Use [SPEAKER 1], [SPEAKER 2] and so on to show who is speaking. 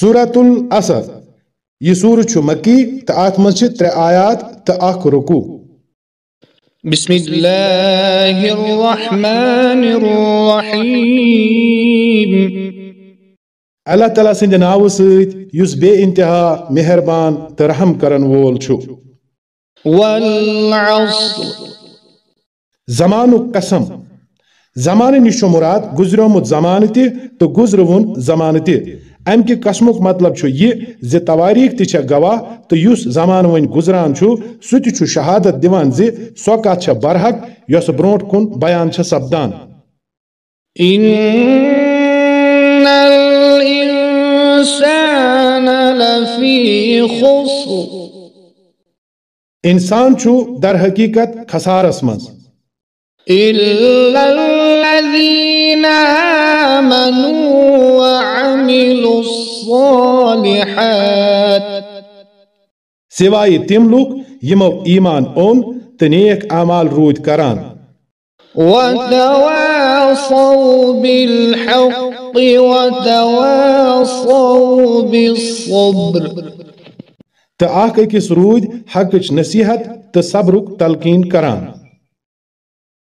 [SPEAKER 1] سورة الأسر یہ سور چھ مکی تو ات مز ترے آیات تو اخ رکو
[SPEAKER 2] بسم اللہ الرحمن الرحیم۔
[SPEAKER 1] اللہ تعالیٰ سند ناو ست یس بے انتہا مہربان تو رحم کرن وول چھ
[SPEAKER 2] والعصر۔
[SPEAKER 1] زمانک قسم۔ زمانہ نش چھ مراد گزریومت زمانہ تہ تو گزرون زمانہ تہ۔ ام کہ قسمک مطلب چھ یہ ز تواریخ تہ چھ گواہ تو یس زمان ون گزران چھ سہ تہ چھ شہادت دیوان ز سو چھ برحق یس برونٹ کن بیان چھ سپدان
[SPEAKER 2] ان الانسان لفی خسر
[SPEAKER 1] انسان چھ در حقیقت خسارس مز
[SPEAKER 2] إلا الذين آمنوا وعملوا الصالحات
[SPEAKER 1] سوائے تم لوگ یمو ایمان اون تو نیک اعمال رود کران۔
[SPEAKER 2] وتواصوا بالحق وتواصوا بالصبر.
[SPEAKER 1] تو اخ أکس رود حقچ نصیحت تو صبرک تلقین کران۔